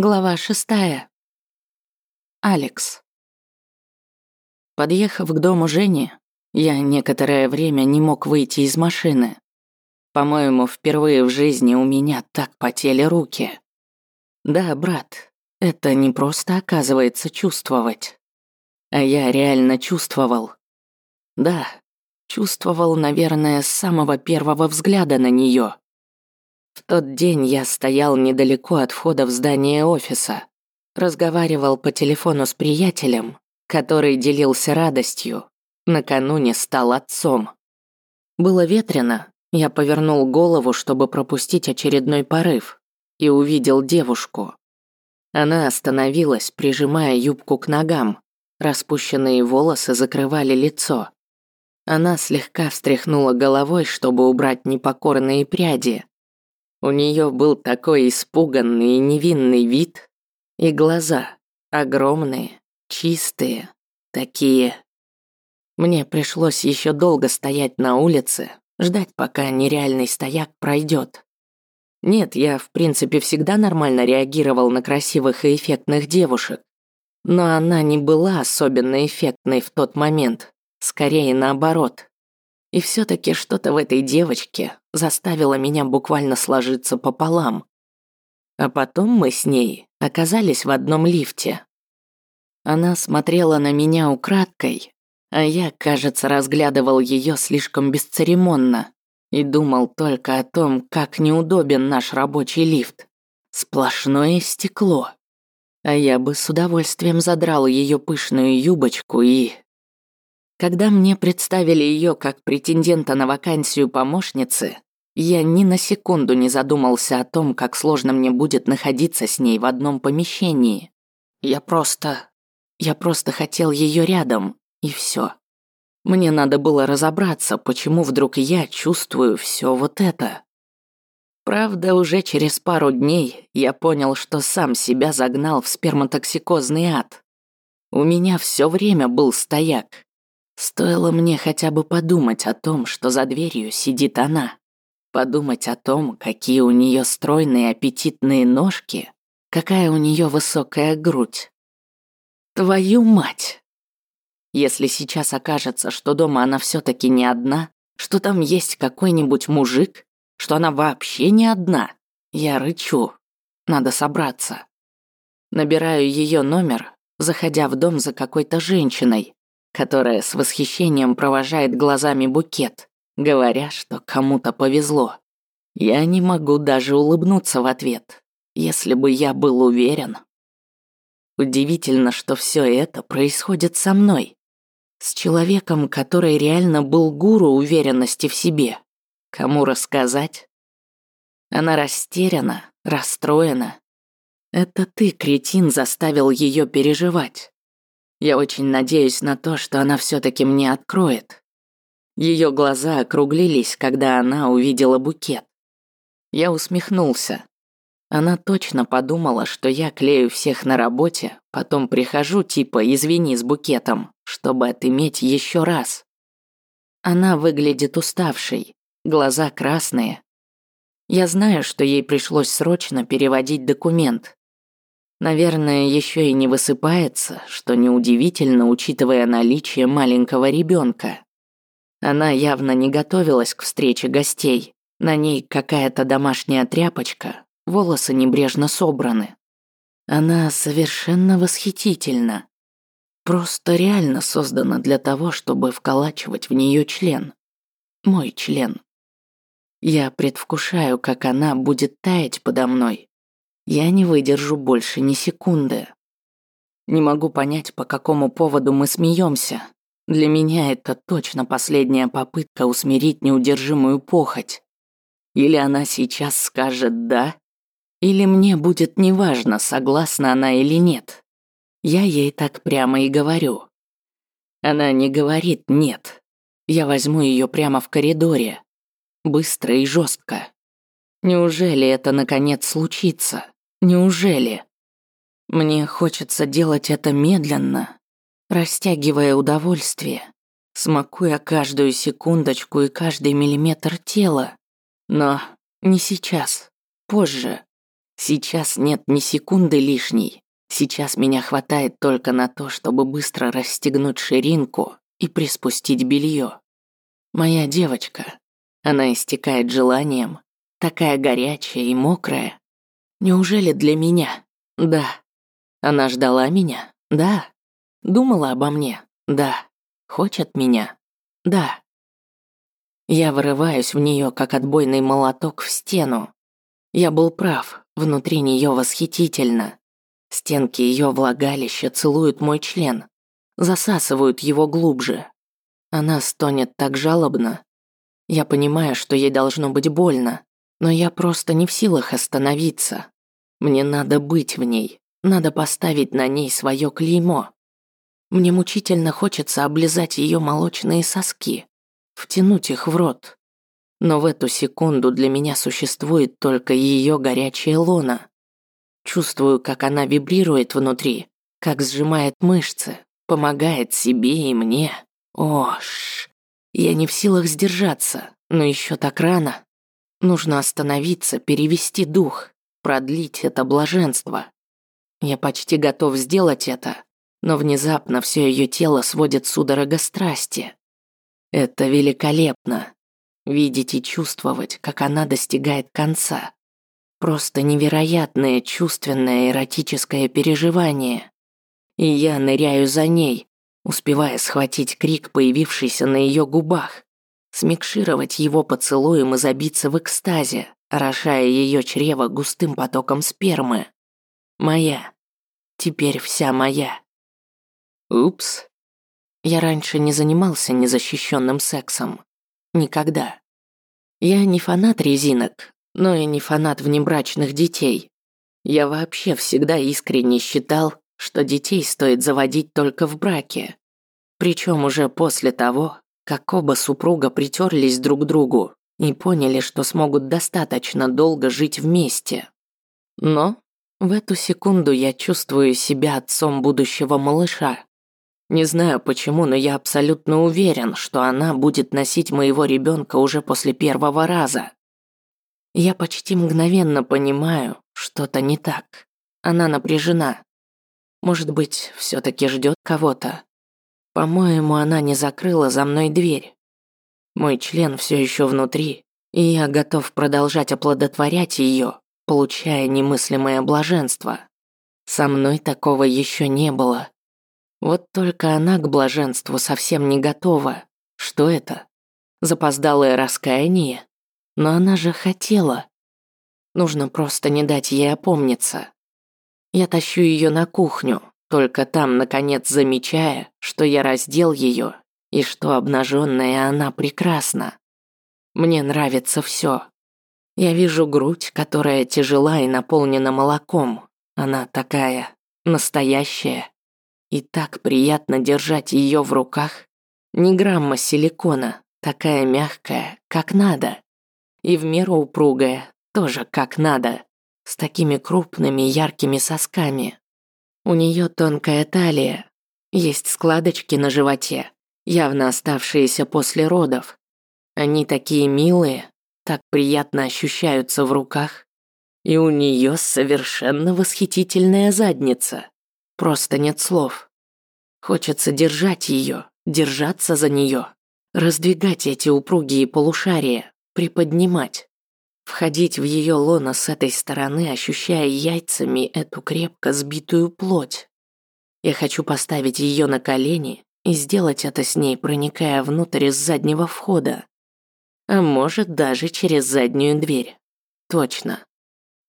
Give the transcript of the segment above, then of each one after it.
Глава шестая. Алекс. Подъехав к дому Жени, я некоторое время не мог выйти из машины. По-моему, впервые в жизни у меня так потели руки. Да, брат, это не просто оказывается чувствовать. А я реально чувствовал. Да, чувствовал, наверное, с самого первого взгляда на нее. В тот день я стоял недалеко от входа в здание офиса. Разговаривал по телефону с приятелем, который делился радостью. Накануне стал отцом. Было ветрено, я повернул голову, чтобы пропустить очередной порыв, и увидел девушку. Она остановилась, прижимая юбку к ногам. Распущенные волосы закрывали лицо. Она слегка встряхнула головой, чтобы убрать непокорные пряди, у нее был такой испуганный и невинный вид, и глаза огромные, чистые, такие. Мне пришлось еще долго стоять на улице, ждать, пока нереальный стояк пройдет. Нет, я, в принципе, всегда нормально реагировал на красивых и эффектных девушек. Но она не была особенно эффектной в тот момент, скорее наоборот. И все таки что-то в этой девочке заставило меня буквально сложиться пополам. А потом мы с ней оказались в одном лифте. Она смотрела на меня украдкой, а я, кажется, разглядывал ее слишком бесцеремонно и думал только о том, как неудобен наш рабочий лифт. Сплошное стекло. А я бы с удовольствием задрал ее пышную юбочку и когда мне представили ее как претендента на вакансию помощницы, я ни на секунду не задумался о том, как сложно мне будет находиться с ней в одном помещении. Я просто... Я просто хотел ее рядом, и все. Мне надо было разобраться, почему вдруг я чувствую все вот это. Правда, уже через пару дней я понял, что сам себя загнал в сперматоксикозный ад. У меня все время был стояк, Стоило мне хотя бы подумать о том, что за дверью сидит она. Подумать о том, какие у нее стройные аппетитные ножки, какая у нее высокая грудь. Твою мать! Если сейчас окажется, что дома она все таки не одна, что там есть какой-нибудь мужик, что она вообще не одна, я рычу. Надо собраться. Набираю ее номер, заходя в дом за какой-то женщиной, которая с восхищением провожает глазами букет, говоря, что кому-то повезло. Я не могу даже улыбнуться в ответ, если бы я был уверен. Удивительно, что все это происходит со мной. С человеком, который реально был гуру уверенности в себе. Кому рассказать? Она растеряна, расстроена. Это ты, кретин, заставил ее переживать. Я очень надеюсь на то, что она все таки мне откроет. Ее глаза округлились, когда она увидела букет. Я усмехнулся. Она точно подумала, что я клею всех на работе, потом прихожу типа «извини» с букетом, чтобы отыметь еще раз. Она выглядит уставшей, глаза красные. Я знаю, что ей пришлось срочно переводить документ, Наверное, еще и не высыпается, что неудивительно, учитывая наличие маленького ребенка. Она явно не готовилась к встрече гостей. На ней какая-то домашняя тряпочка, волосы небрежно собраны. Она совершенно восхитительна. Просто реально создана для того, чтобы вколачивать в нее член. Мой член. Я предвкушаю, как она будет таять подо мной, я не выдержу больше ни секунды. Не могу понять, по какому поводу мы смеемся. Для меня это точно последняя попытка усмирить неудержимую похоть. Или она сейчас скажет «да», или мне будет неважно, согласна она или нет. Я ей так прямо и говорю. Она не говорит «нет». Я возьму ее прямо в коридоре. Быстро и жестко. Неужели это наконец случится? Неужели? Мне хочется делать это медленно, растягивая удовольствие, смакуя каждую секундочку и каждый миллиметр тела. Но не сейчас, позже. Сейчас нет ни секунды лишней. Сейчас меня хватает только на то, чтобы быстро расстегнуть ширинку и приспустить белье. Моя девочка. Она истекает желанием, такая горячая и мокрая. Неужели для меня? Да. Она ждала меня? Да. Думала обо мне? Да. Хочет меня? Да. Я вырываюсь в нее, как отбойный молоток в стену. Я был прав, внутри нее восхитительно. Стенки ее влагалища целуют мой член, засасывают его глубже. Она стонет так жалобно. Я понимаю, что ей должно быть больно, но я просто не в силах остановиться. Мне надо быть в ней, надо поставить на ней свое клеймо. Мне мучительно хочется облизать ее молочные соски, втянуть их в рот. Но в эту секунду для меня существует только ее горячая лона. Чувствую, как она вибрирует внутри, как сжимает мышцы, помогает себе и мне. Ош, я не в силах сдержаться, но еще так рано. Нужно остановиться, перевести дух, продлить это блаженство. Я почти готов сделать это, но внезапно все ее тело сводит судорога страсти. Это великолепно. Видеть и чувствовать, как она достигает конца. Просто невероятное чувственное эротическое переживание. И я ныряю за ней, успевая схватить крик, появившийся на ее губах, смикшировать его поцелуем и забиться в экстазе, орошая ее чрево густым потоком спермы. Моя. Теперь вся моя. Упс. Я раньше не занимался незащищенным сексом. Никогда. Я не фанат резинок, но и не фанат внебрачных детей. Я вообще всегда искренне считал, что детей стоит заводить только в браке. Причем уже после того, как оба супруга притерлись друг к другу и поняли, что смогут достаточно долго жить вместе. Но в эту секунду я чувствую себя отцом будущего малыша. Не знаю почему, но я абсолютно уверен, что она будет носить моего ребенка уже после первого раза. Я почти мгновенно понимаю, что-то не так. Она напряжена. Может быть, все таки ждет кого-то. По-моему, она не закрыла за мной дверь. Мой член все еще внутри, и я готов продолжать оплодотворять ее, получая немыслимое блаженство. Со мной такого еще не было. Вот только она к блаженству совсем не готова. Что это? Запоздалое раскаяние? Но она же хотела. Нужно просто не дать ей опомниться. Я тащу ее на кухню, только там, наконец, замечая, что я раздел ее и что обнаженная она прекрасна. Мне нравится все. Я вижу грудь, которая тяжела и наполнена молоком. Она такая настоящая. И так приятно держать ее в руках. Ни грамма силикона, такая мягкая, как надо и в меру упругая, тоже как надо, с такими крупными яркими сосками. У нее тонкая талия, есть складочки на животе, явно оставшиеся после родов. Они такие милые, так приятно ощущаются в руках. И у нее совершенно восхитительная задница. Просто нет слов. Хочется держать ее, держаться за нее, раздвигать эти упругие полушария, приподнимать, входить в ее лоно с этой стороны, ощущая яйцами эту крепко сбитую плоть. Я хочу поставить ее на колени и сделать это с ней, проникая внутрь из заднего входа. А может, даже через заднюю дверь. Точно.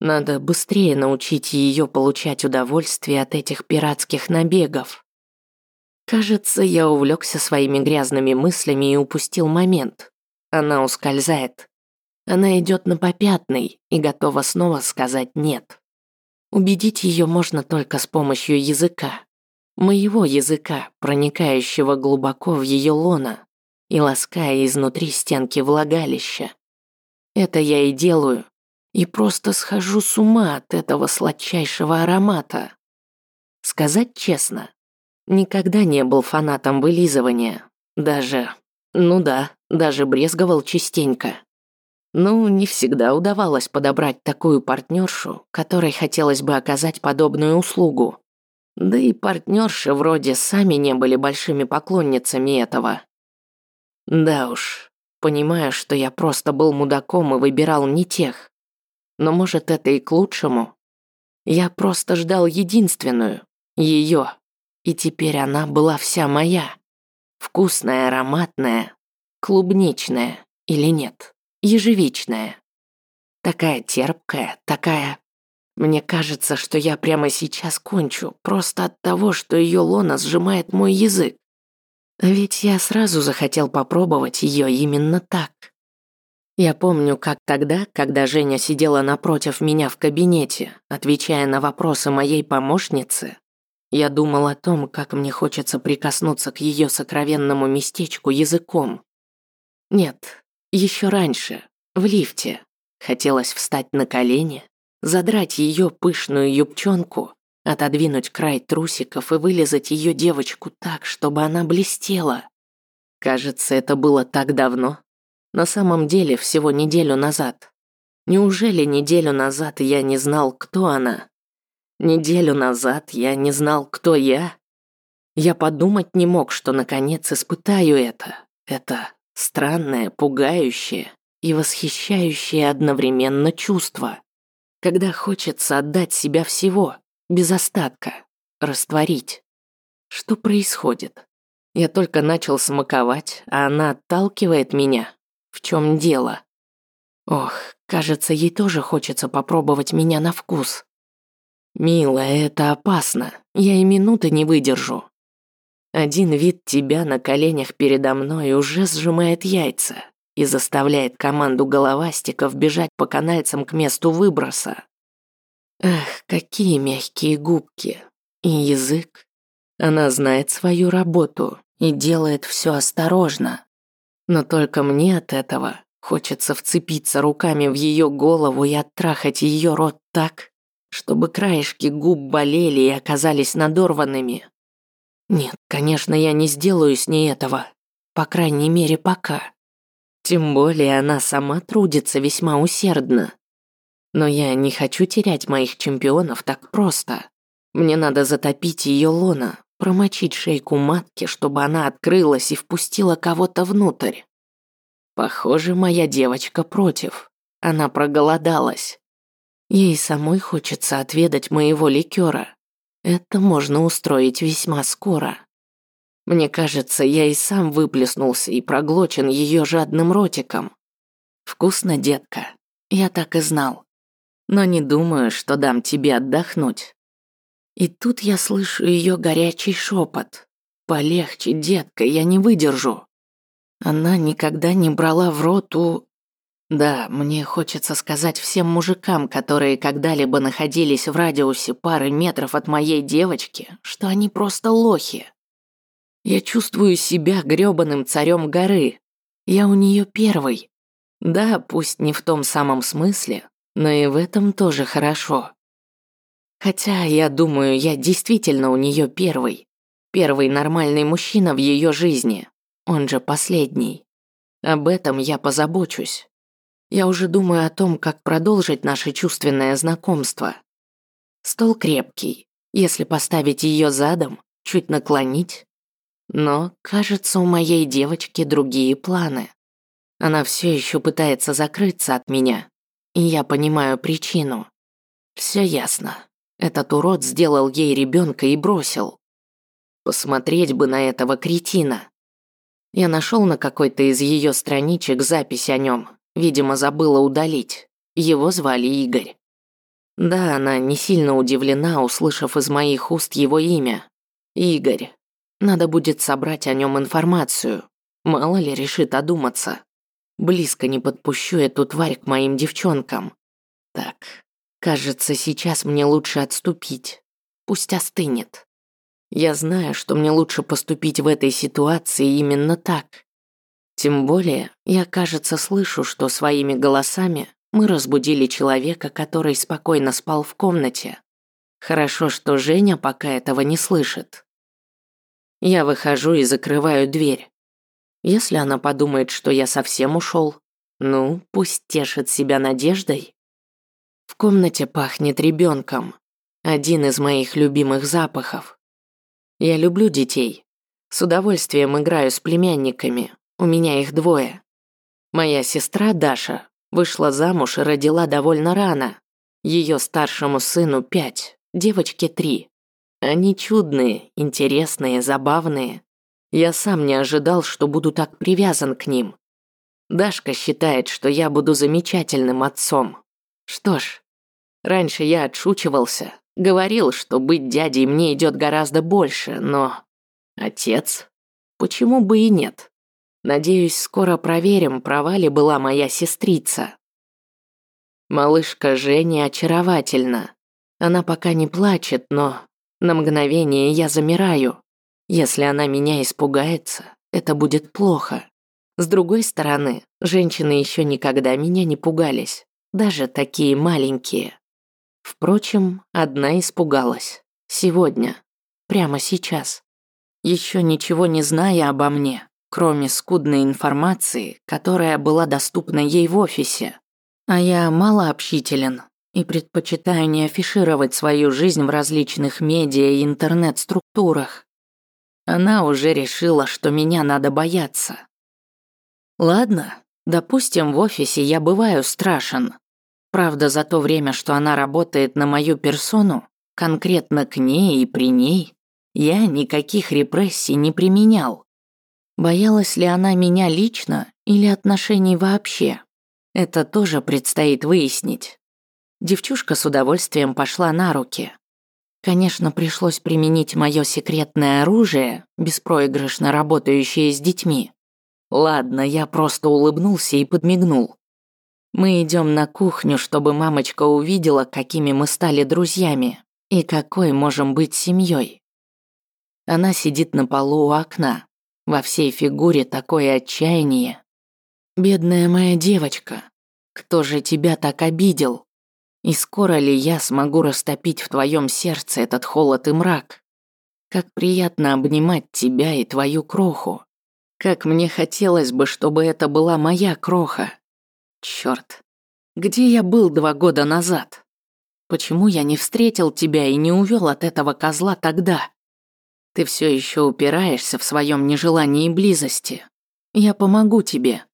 Надо быстрее научить ее получать удовольствие от этих пиратских набегов. Кажется, я увлекся своими грязными мыслями и упустил момент. Она ускользает. Она идет на попятный и готова снова сказать «нет». Убедить ее можно только с помощью языка. Моего языка, проникающего глубоко в ее лона и лаская изнутри стенки влагалища. Это я и делаю. И просто схожу с ума от этого сладчайшего аромата. Сказать честно, никогда не был фанатом вылизывания. Даже, ну да, даже брезговал частенько. Ну, не всегда удавалось подобрать такую партнершу, которой хотелось бы оказать подобную услугу. Да и партнерши вроде сами не были большими поклонницами этого. Да уж, понимаю, что я просто был мудаком и выбирал не тех. Но может это и к лучшему. Я просто ждал единственную, ее, и теперь она была вся моя. Вкусная, ароматная, клубничная или нет, ежевичная. Такая терпкая, такая... Мне кажется, что я прямо сейчас кончу, просто от того, что ее лона сжимает мой язык. Ведь я сразу захотел попробовать ее именно так. Я помню, как тогда, когда Женя сидела напротив меня в кабинете, отвечая на вопросы моей помощницы, я думал о том, как мне хочется прикоснуться к ее сокровенному местечку языком. Нет, еще раньше, в лифте, хотелось встать на колени, задрать ее пышную юбчонку отодвинуть край трусиков и вылезать ее девочку так, чтобы она блестела. Кажется, это было так давно. На самом деле, всего неделю назад. Неужели неделю назад я не знал, кто она? Неделю назад я не знал, кто я? Я подумать не мог, что наконец испытаю это. Это странное, пугающее и восхищающее одновременно чувство. Когда хочется отдать себя всего, без остатка, растворить. Что происходит? Я только начал смаковать, а она отталкивает меня. В чем дело? Ох, кажется, ей тоже хочется попробовать меня на вкус. Милая, это опасно. Я и минуты не выдержу. Один вид тебя на коленях передо мной уже сжимает яйца и заставляет команду головастиков бежать по канальцам к месту выброса. Эх, какие мягкие губки. И язык. Она знает свою работу и делает все осторожно. Но только мне от этого хочется вцепиться руками в ее голову и оттрахать ее рот так, чтобы краешки губ болели и оказались надорванными. Нет, конечно, я не сделаю с ней этого. По крайней мере, пока. Тем более она сама трудится весьма усердно. Но я не хочу терять моих чемпионов так просто. Мне надо затопить ее лона, промочить шейку матки, чтобы она открылась и впустила кого-то внутрь. Похоже, моя девочка против. Она проголодалась. Ей самой хочется отведать моего ликера. Это можно устроить весьма скоро. Мне кажется, я и сам выплеснулся и проглочен ее жадным ротиком. Вкусно, детка. Я так и знал но не думаю, что дам тебе отдохнуть. И тут я слышу ее горячий шепот. Полегче, детка, я не выдержу. Она никогда не брала в рот у... Да, мне хочется сказать всем мужикам, которые когда-либо находились в радиусе пары метров от моей девочки, что они просто лохи. Я чувствую себя грёбаным царем горы. Я у нее первый. Да, пусть не в том самом смысле, но и в этом тоже хорошо. Хотя, я думаю, я действительно у нее первый. Первый нормальный мужчина в ее жизни. Он же последний. Об этом я позабочусь. Я уже думаю о том, как продолжить наше чувственное знакомство. Стол крепкий. Если поставить ее задом, чуть наклонить. Но, кажется, у моей девочки другие планы. Она все еще пытается закрыться от меня, и я понимаю причину. Все ясно. Этот урод сделал ей ребенка и бросил. Посмотреть бы на этого кретина. Я нашел на какой-то из ее страничек запись о нем. Видимо, забыла удалить. Его звали Игорь. Да, она не сильно удивлена, услышав из моих уст его имя. Игорь. Надо будет собрать о нем информацию. Мало ли решит одуматься. Близко не подпущу эту тварь к моим девчонкам. Так, кажется, сейчас мне лучше отступить. Пусть остынет. Я знаю, что мне лучше поступить в этой ситуации именно так. Тем более, я, кажется, слышу, что своими голосами мы разбудили человека, который спокойно спал в комнате. Хорошо, что Женя пока этого не слышит. Я выхожу и закрываю дверь. Если она подумает, что я совсем ушел, Ну, пусть тешит себя надеждой. В комнате пахнет ребенком. Один из моих любимых запахов. Я люблю детей. С удовольствием играю с племянниками. У меня их двое. Моя сестра Даша вышла замуж и родила довольно рано. Ее старшему сыну пять, девочке три. Они чудные, интересные, забавные. Я сам не ожидал, что буду так привязан к ним. Дашка считает, что я буду замечательным отцом. Что ж, раньше я отшучивался, говорил, что быть дядей мне идет гораздо больше, но... Отец? Почему бы и нет? Надеюсь, скоро проверим, права ли была моя сестрица. Малышка Женя очаровательна. Она пока не плачет, но на мгновение я замираю. Если она меня испугается, это будет плохо. С другой стороны, женщины еще никогда меня не пугались, даже такие маленькие. Впрочем, одна испугалась. Сегодня. Прямо сейчас. Еще ничего не зная обо мне, кроме скудной информации, которая была доступна ей в офисе. А я мало общителен и предпочитаю не афишировать свою жизнь в различных медиа и интернет-структурах. Она уже решила, что меня надо бояться. Ладно, допустим, в офисе я бываю страшен. Правда, за то время, что она работает на мою персону, конкретно к ней и при ней, я никаких репрессий не применял. Боялась ли она меня лично или отношений вообще? Это тоже предстоит выяснить. Девчушка с удовольствием пошла на руки. Конечно, пришлось применить мое секретное оружие, беспроигрышно работающее с детьми. Ладно, я просто улыбнулся и подмигнул. Мы идем на кухню, чтобы мамочка увидела, какими мы стали друзьями и какой можем быть семьей. Она сидит на полу у окна. Во всей фигуре такое отчаяние. Бедная моя девочка, кто же тебя так обидел? И скоро ли я смогу растопить в твоем сердце этот холод и мрак? Как приятно обнимать тебя и твою кроху. Как мне хотелось бы, чтобы это была моя кроха. Черт, где я был два года назад? Почему я не встретил тебя и не увел от этого козла тогда? Ты все еще упираешься в своем нежелании близости. Я помогу тебе.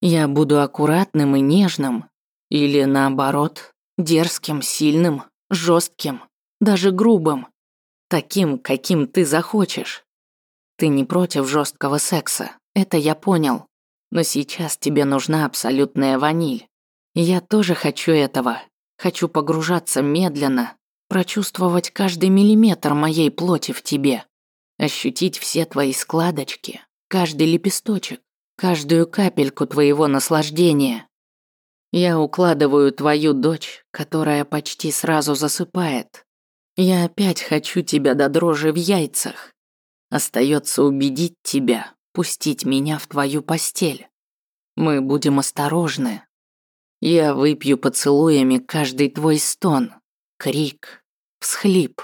Я буду аккуратным и нежным. Или наоборот, Дерзким, сильным, жестким, даже грубым. Таким, каким ты захочешь. Ты не против жесткого секса, это я понял. Но сейчас тебе нужна абсолютная ваниль. я тоже хочу этого. Хочу погружаться медленно, прочувствовать каждый миллиметр моей плоти в тебе. Ощутить все твои складочки, каждый лепесточек, каждую капельку твоего наслаждения. Я укладываю твою дочь, которая почти сразу засыпает. Я опять хочу тебя до дрожи в яйцах. Остается убедить тебя, пустить меня в твою постель. Мы будем осторожны. Я выпью поцелуями каждый твой стон, крик, всхлип.